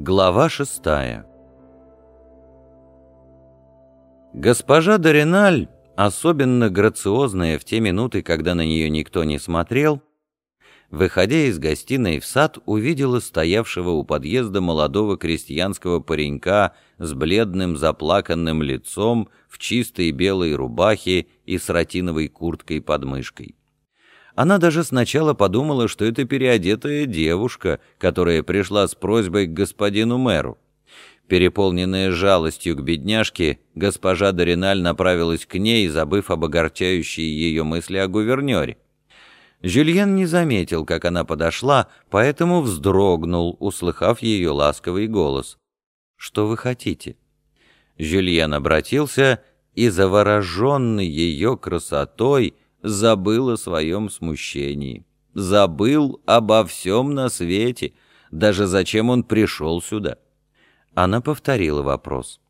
Глава шестая Госпожа Дориналь, особенно грациозная в те минуты, когда на нее никто не смотрел, выходя из гостиной в сад, увидела стоявшего у подъезда молодого крестьянского паренька с бледным заплаканным лицом в чистой белой рубахе и с ротиновой курткой под мышкой. Она даже сначала подумала, что это переодетая девушка, которая пришла с просьбой к господину мэру. Переполненная жалостью к бедняжке, госпожа Дориналь направилась к ней, забыв об огорчающей ее мысли о гувернере. Жюльен не заметил, как она подошла, поэтому вздрогнул, услыхав ее ласковый голос. «Что вы хотите?» Жюльен обратился и, завороженный ее красотой, забыл о своем смущении, забыл обо всем на свете, даже зачем он пришел сюда. Она повторила вопрос.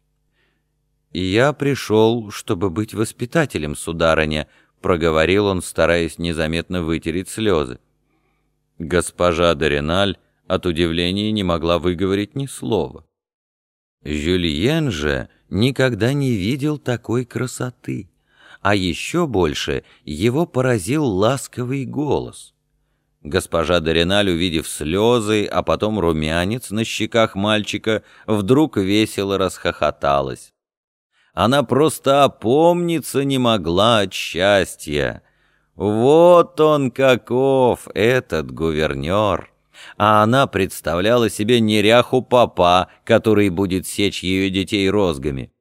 «Я пришел, чтобы быть воспитателем, сударыня», — проговорил он, стараясь незаметно вытереть слезы. Госпожа Дориналь от удивления не могла выговорить ни слова. Жюльен же никогда не видел такой красоты а еще больше его поразил ласковый голос. Госпожа Дориналь, увидев слезы, а потом румянец на щеках мальчика, вдруг весело расхохоталась. Она просто опомниться не могла от счастья. Вот он каков, этот гувернер! А она представляла себе неряху папа, который будет сечь ее детей розгами.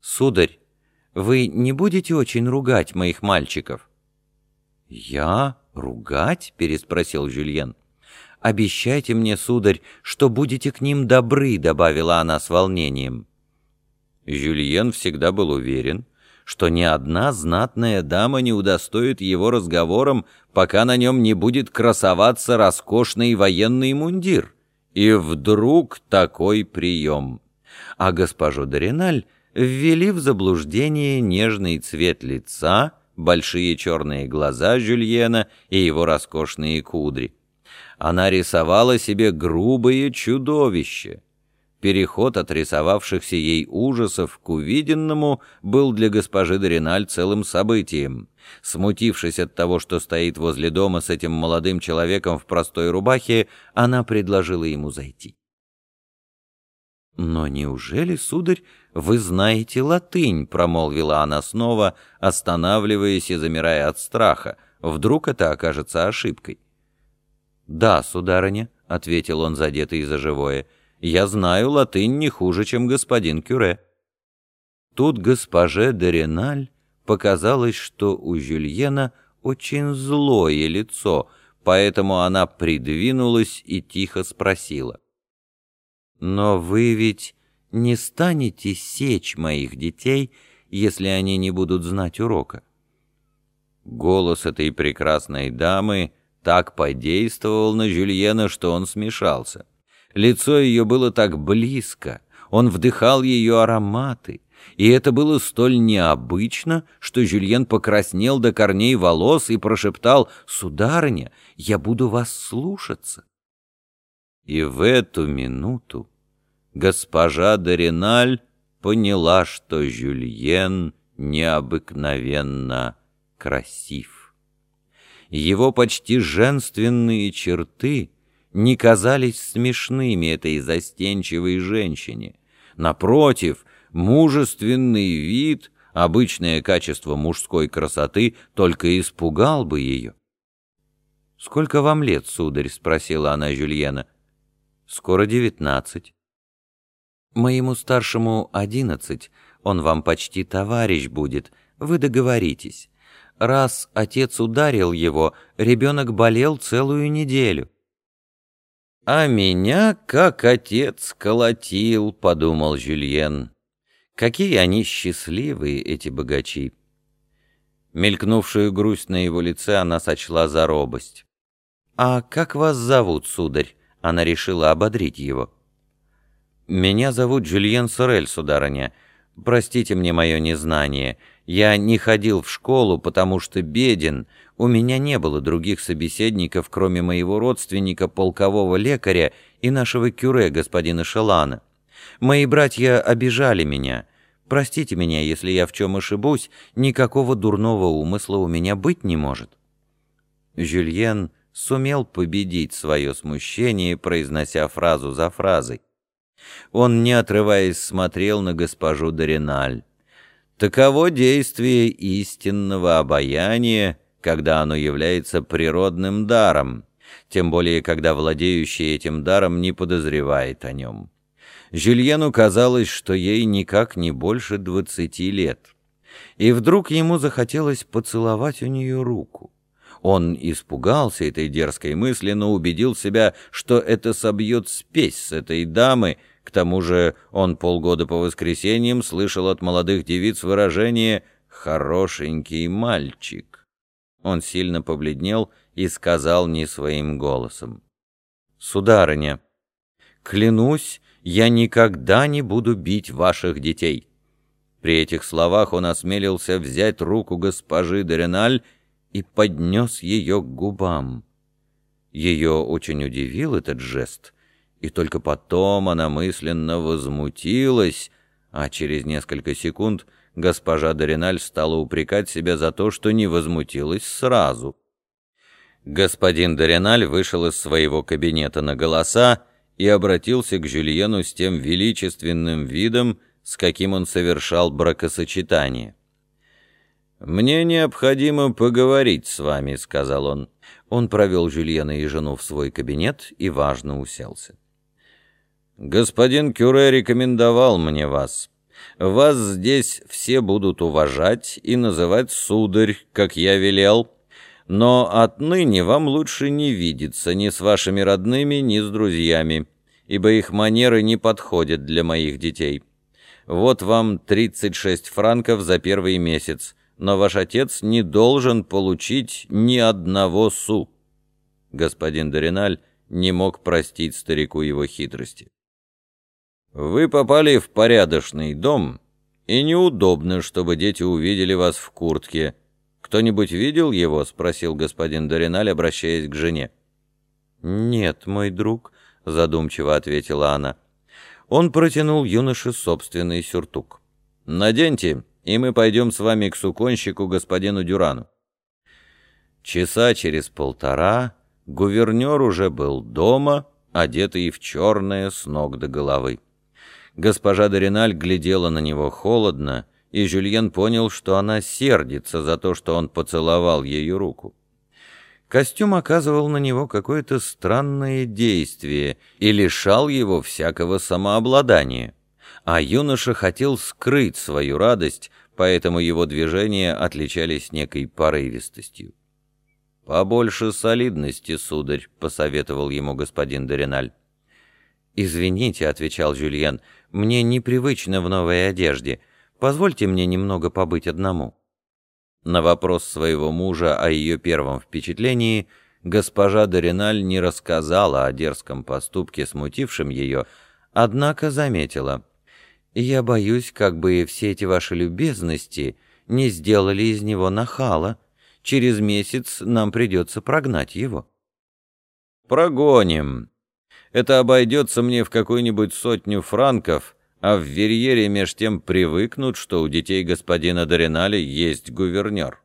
«Сударь, вы не будете очень ругать моих мальчиков?» «Я? Ругать?» — переспросил Жюльен. «Обещайте мне, сударь, что будете к ним добры», — добавила она с волнением. Жюльен всегда был уверен, что ни одна знатная дама не удостоит его разговором, пока на нем не будет красоваться роскошный военный мундир. И вдруг такой прием. А госпожу Дориналь ввели в заблуждение нежный цвет лица, большие черные глаза Жюльена и его роскошные кудри. Она рисовала себе грубое чудовище. Переход от рисовавшихся ей ужасов к увиденному был для госпожи Дориналь целым событием. Смутившись от того, что стоит возле дома с этим молодым человеком в простой рубахе, она предложила ему зайти. «Но неужели, сударь, вы знаете латынь?» — промолвила она снова, останавливаясь и замирая от страха. Вдруг это окажется ошибкой. «Да, сударыня», — ответил он, задетый за живое, — «я знаю латынь не хуже, чем господин Кюре». Тут госпоже Дориналь показалось, что у Жюльена очень злое лицо, поэтому она придвинулась и тихо спросила. Но вы ведь не станете сечь моих детей, если они не будут знать урока. Голос этой прекрасной дамы так подействовал на Жюльена, что он смешался. Лицо ее было так близко, он вдыхал ее ароматы, и это было столь необычно, что Жюльен покраснел до корней волос и прошептал «Сударыня, я буду вас слушаться». И в эту минуту госпожа Дориналь поняла, что Жюльен необыкновенно красив. Его почти женственные черты не казались смешными этой застенчивой женщине. Напротив, мужественный вид, обычное качество мужской красоты, только испугал бы ее. «Сколько вам лет, сударь?» — спросила она Жюльена. «Скоро девятнадцать». «Моему старшему одиннадцать, он вам почти товарищ будет, вы договоритесь. Раз отец ударил его, ребенок болел целую неделю». «А меня, как отец, колотил», — подумал Жюльен. «Какие они счастливые, эти богачи!» Мелькнувшую грусть на его лице она сочла за робость. «А как вас зовут, сударь?» Она решила ободрить его. «Меня зовут Жюльен Сорель, сударыня. Простите мне мое незнание. Я не ходил в школу, потому что беден. У меня не было других собеседников, кроме моего родственника, полкового лекаря, и нашего кюре, господина Шелана. Мои братья обижали меня. Простите меня, если я в чем ошибусь, никакого дурного умысла у меня быть не может». Жюльен сумел победить свое смущение, произнося фразу за фразой. Он, не отрываясь, смотрел на госпожу Дориналь. Таково действие истинного обаяния, когда оно является природным даром, тем более когда владеющий этим даром не подозревает о нем. Жюльену казалось, что ей никак не больше двадцати лет. И вдруг ему захотелось поцеловать у нее руку. Он испугался этой дерзкой мысли, но убедил себя, что это собьет спесь с этой дамы, к тому же он полгода по воскресеньям слышал от молодых девиц выражение «хорошенький мальчик». Он сильно побледнел и сказал не своим голосом. «Сударыня, клянусь, я никогда не буду бить ваших детей». При этих словах он осмелился взять руку госпожи Дориналь и поднес ее к губам. Ее очень удивил этот жест, и только потом она мысленно возмутилась, а через несколько секунд госпожа Дориналь стала упрекать себя за то, что не возмутилась сразу. Господин Дориналь вышел из своего кабинета на голоса и обратился к Жюльену с тем величественным видом, с каким он совершал бракосочетание. «Мне необходимо поговорить с вами», — сказал он. Он провел Жюльена и жену в свой кабинет и важно уселся. «Господин Кюре рекомендовал мне вас. Вас здесь все будут уважать и называть сударь, как я велел, но отныне вам лучше не видеться ни с вашими родными, ни с друзьями, ибо их манеры не подходят для моих детей. Вот вам 36 франков за первый месяц» но ваш отец не должен получить ни одного су». Господин Дориналь не мог простить старику его хитрости. «Вы попали в порядочный дом, и неудобно, чтобы дети увидели вас в куртке. Кто-нибудь видел его?» — спросил господин Дориналь, обращаясь к жене. «Нет, мой друг», — задумчиво ответила она. Он протянул юноше собственный сюртук. «Наденьте, и мы пойдем с вами к суконщику господину Дюрану». Часа через полтора гувернер уже был дома, одетый в черное с ног до головы. Госпожа Дориналь глядела на него холодно, и Жюльен понял, что она сердится за то, что он поцеловал ее руку. Костюм оказывал на него какое-то странное действие и лишал его всякого самообладания а юноша хотел скрыть свою радость, поэтому его движения отличались некой порывистостью. «Побольше солидности, сударь», — посоветовал ему господин Дориналь. «Извините», — отвечал Жюльен, — «мне непривычно в новой одежде. Позвольте мне немного побыть одному». На вопрос своего мужа о ее первом впечатлении госпожа Дориналь не рассказала о дерзком поступке, смутившем ее, однако заметила — я боюсь, как бы все эти ваши любезности не сделали из него нахала. Через месяц нам придется прогнать его». «Прогоним. Это обойдется мне в какую-нибудь сотню франков, а в Верьере меж тем привыкнут, что у детей господина Дориналя есть гувернер».